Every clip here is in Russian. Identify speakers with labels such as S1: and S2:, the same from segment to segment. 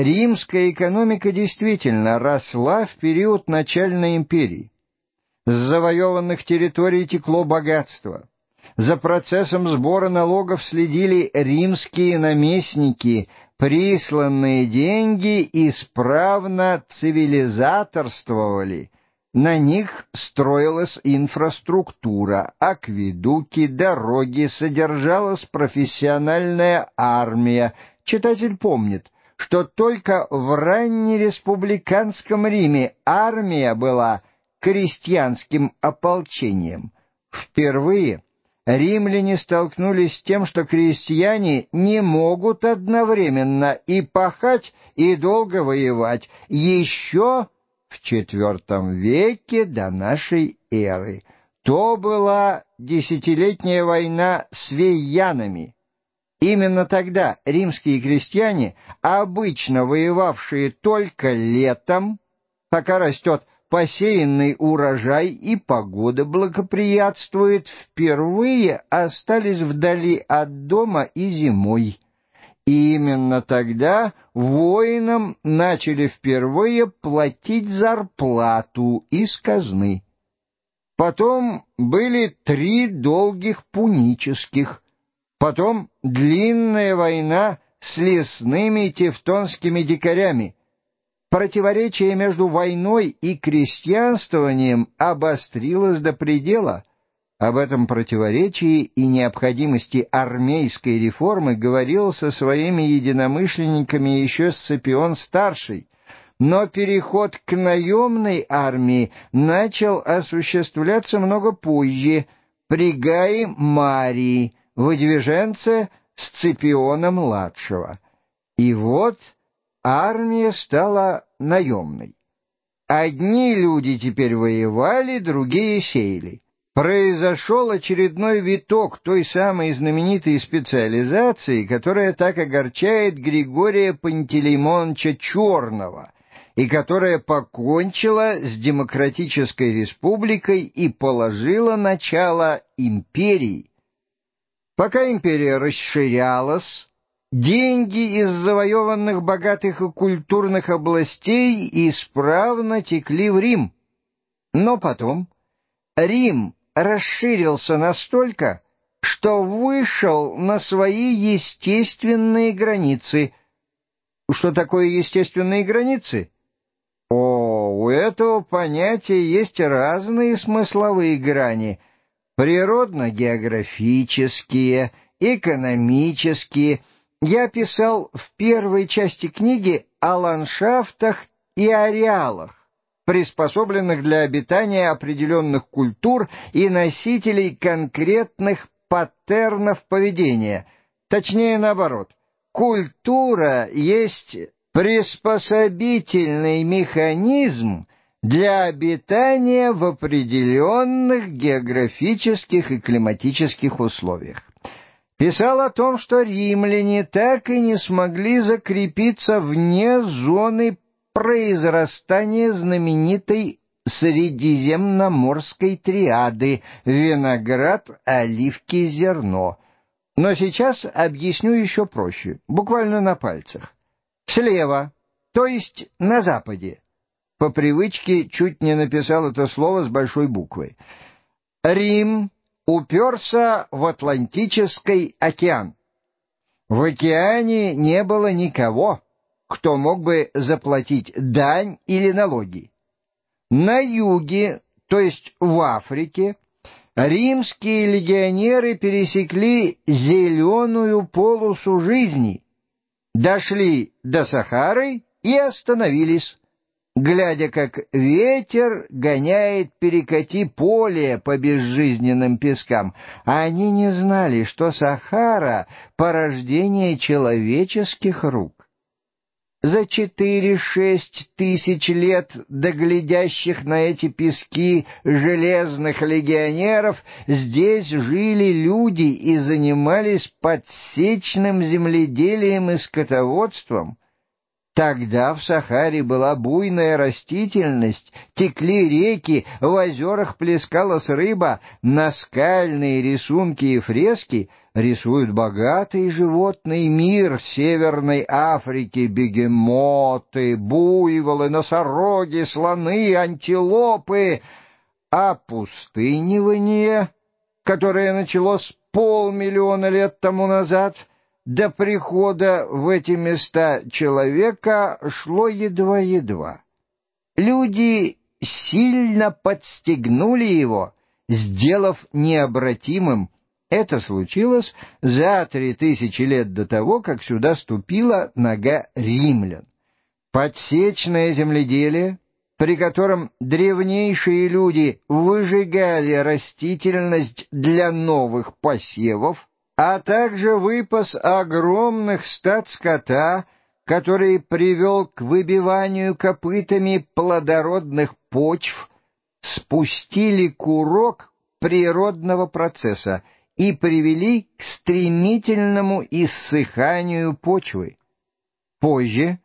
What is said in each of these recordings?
S1: Римская экономика действительно росла в период начальной империи. С завоеванных территорий текло богатство. За процессом сбора налогов следили римские наместники, присланные деньги исправно цивилизаторствовали. На них строилась инфраструктура, акведуки, дороги, содержалась профессиональная армия. Читатель помнит, что только в раннереспубликанском Риме армия была крестьянским ополчением. Впервые римляне столкнулись с тем, что крестьяне не могут одновременно и пахать, и долго воевать, еще в IV веке до нашей эры. То была десятилетняя война с вейянами. Именно тогда римские крестьяне, обычно воевавшие только летом, пока растет посеянный урожай и погода благоприятствует, впервые остались вдали от дома и зимой. И именно тогда воинам начали впервые платить зарплату из казны. Потом были три долгих пунических, потом длинная война с лесными тевтонскими дикарями, Противоречие между войной и крестьянствованием обострилось до предела. Об этом противоречии и необходимости армейской реформы говорил со своими единомышленниками еще Сципион-старший, но переход к наемной армии начал осуществляться много позже, при Гае Марии, выдвиженце Сципиона-младшего. И вот армия стала наемной. Одни люди теперь воевали, другие сеяли. Произошел очередной виток той самой знаменитой специализации, которая так огорчает Григория Пантелеймоновича Черного и которая покончила с демократической республикой и положила начало империи. Пока империя расширялась, Деньги из завоеванных богатых и культурных областей исправно текли в Рим. Но потом Рим расширился настолько, что вышел на свои естественные границы. Что такое естественные границы? О, у этого понятия есть разные смысловые грани. Природно-географические, экономические – я писал в первой части книги о ландшафтах и ареалах, приспособленных для обитания определенных культур и носителей конкретных паттернов поведения. Точнее, наоборот. Культура есть приспособительный механизм для обитания в определенных географических и климатических условиях писал о том, что римляне так и не смогли закрепиться вне зоны произрастания знаменитой средиземноморской триады виноград, оливки, зерно. Но сейчас объясню еще проще, буквально на пальцах. Слева, то есть на западе. По привычке чуть не написал это слово с большой буквы. Рим уперся в Атлантический океан. В океане не было никого, кто мог бы заплатить дань или налоги. На юге, то есть в Африке, римские легионеры пересекли зеленую полосу жизни, дошли до Сахары и остановились глядя, как ветер гоняет перекати поле по безжизненным пескам. Они не знали, что Сахара — порождение человеческих рук. За четыре-шесть тысяч лет доглядящих на эти пески железных легионеров здесь жили люди и занимались подсечным земледелием и скотоводством — Тогда в Сахаре была буйная растительность, текли реки, в озерах плескалась рыба, наскальные рисунки и фрески рисуют богатый животный мир Северной Африки, бегемоты, буйволы, носороги, слоны, антилопы, а пустынивание, которое началось полмиллиона лет тому назад — до прихода в эти места человека шло едва-едва. Люди сильно подстегнули его, сделав необратимым. Это случилось за три тысячи лет до того, как сюда ступила нога римлян. Подсечное земледелие, при котором древнейшие люди выжигали растительность для новых посевов, а также выпас огромных стад скота, который привел к выбиванию копытами плодородных почв, спустили курок природного процесса и привели к стремительному иссыханию почвы. Позже,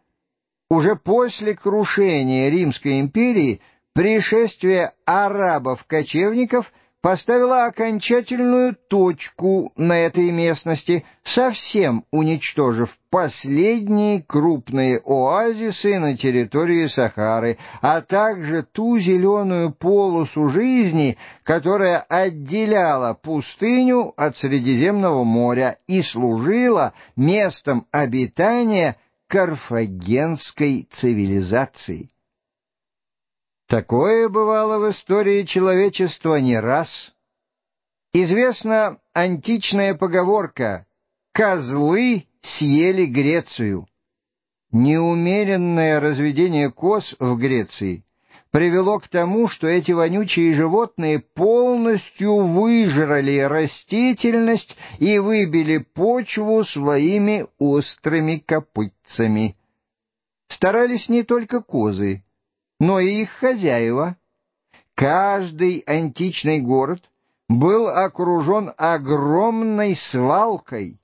S1: уже после крушения Римской империи, пришествие арабов-кочевников – поставила окончательную точку на этой местности, совсем уничтожив последние крупные оазисы на территории Сахары, а также ту зеленую полосу жизни, которая отделяла пустыню от Средиземного моря и служила местом обитания карфагенской цивилизации. Такое бывало в истории человечества не раз. Известна античная поговорка «Козлы съели Грецию». Неумеренное разведение коз в Греции привело к тому, что эти вонючие животные полностью выжрали растительность и выбили почву своими острыми копытцами. Старались не только козы, но и их хозяева. Каждый античный город был окружен огромной свалкой.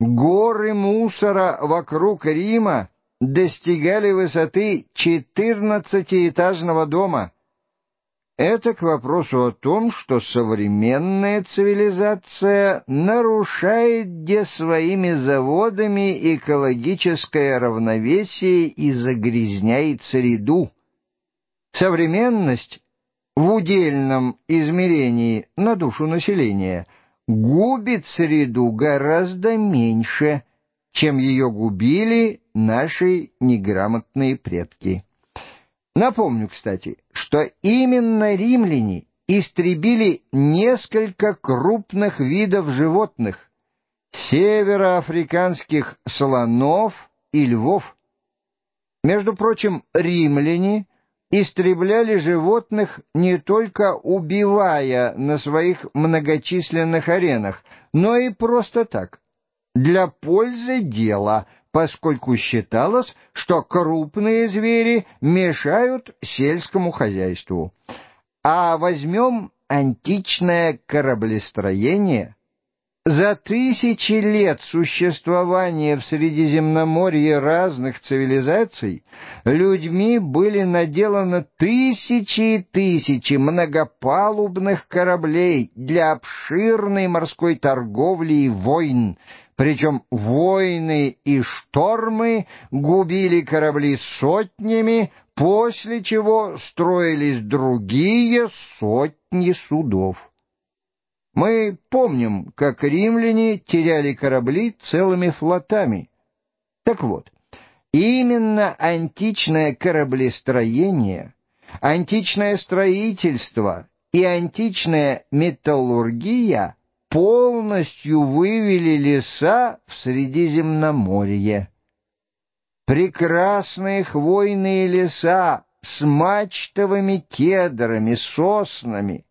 S1: Горы мусора вокруг Рима достигали высоты четырнадцатиэтажного дома. Это к вопросу о том, что современная цивилизация нарушает где своими заводами экологическое равновесие и загрязняет среду. Современность в удельном измерении на душу населения губит среду гораздо меньше, чем ее губили наши неграмотные предки. Напомню, кстати, что именно римляне истребили несколько крупных видов животных, североафриканских слонов и львов. Между прочим, римляне – истребляли животных не только убивая на своих многочисленных аренах, но и просто так, для пользы дела, поскольку считалось, что крупные звери мешают сельскому хозяйству. А возьмем античное кораблестроение – за тысячи лет существования в Средиземноморье разных цивилизаций людьми были наделаны тысячи и тысячи многопалубных кораблей для обширной морской торговли и войн, причем войны и штормы губили корабли сотнями, после чего строились другие сотни судов. Мы помним, как римляне теряли корабли целыми флотами. Так вот, именно античное кораблестроение, античное строительство и античная металлургия полностью вывели леса в Средиземноморье. Прекрасные хвойные леса с мачтовыми кедрами, соснами,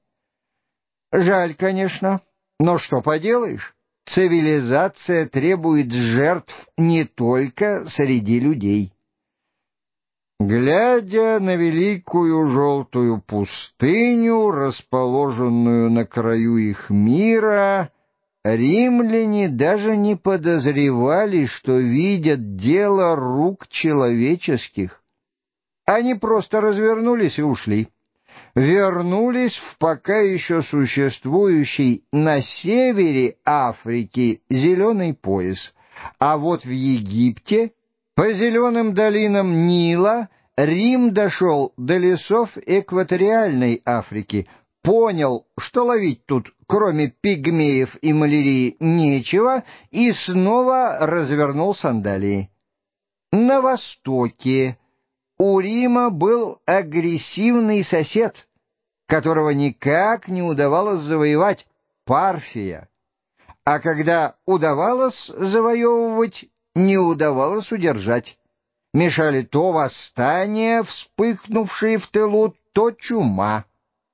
S1: Жаль, конечно, но что поделаешь? Цивилизация требует жертв не только среди людей. Глядя на великую желтую пустыню, расположенную на краю их мира, римляне даже не подозревали, что видят дело рук человеческих. Они просто развернулись и ушли. Вернулись в пока еще существующий на севере Африки зеленый пояс, а вот в Египте по зеленым долинам Нила Рим дошел до лесов экваториальной Африки, понял, что ловить тут, кроме пигмеев и малярии, нечего, и снова развернул сандалии. На востоке у Рима был агрессивный сосед, которого никак не удавалось завоевать, Парфия. А когда удавалось завоевывать, не удавалось удержать. Мешали то восстания, вспыхнувшие в тылу, то чума.